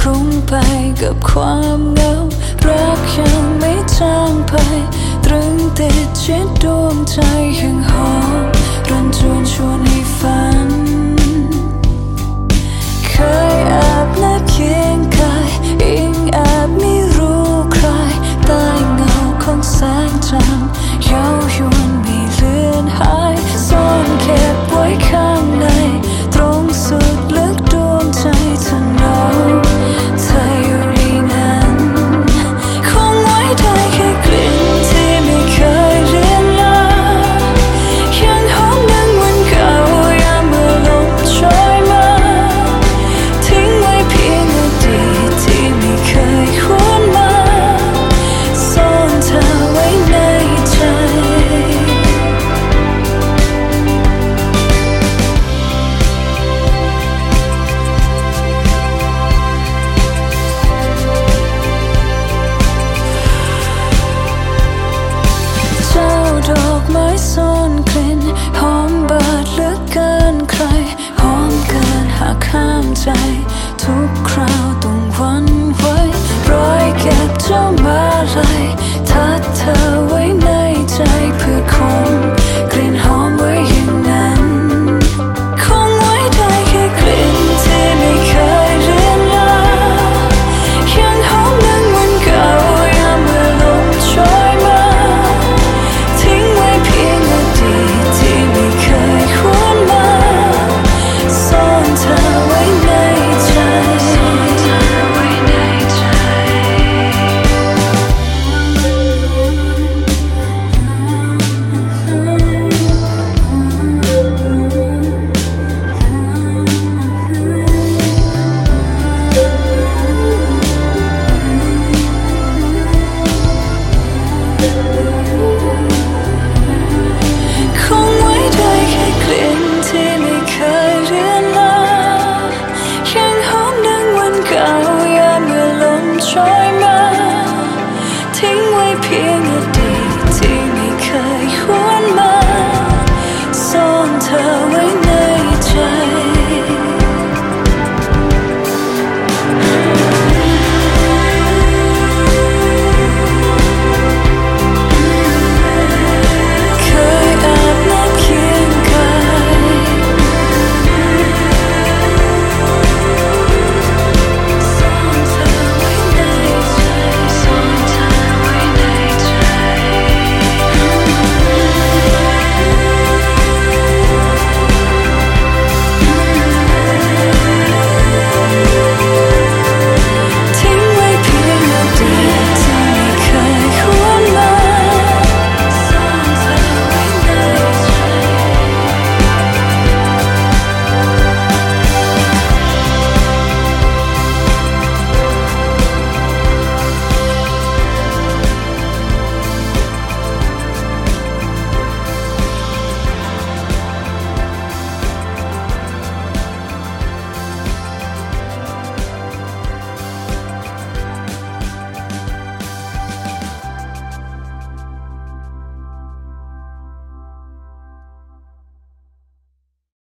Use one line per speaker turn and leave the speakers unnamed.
คลุ้งไปกับความเหงา รักยังไม่จางไป ตรึงติดชิดดวงใจ something.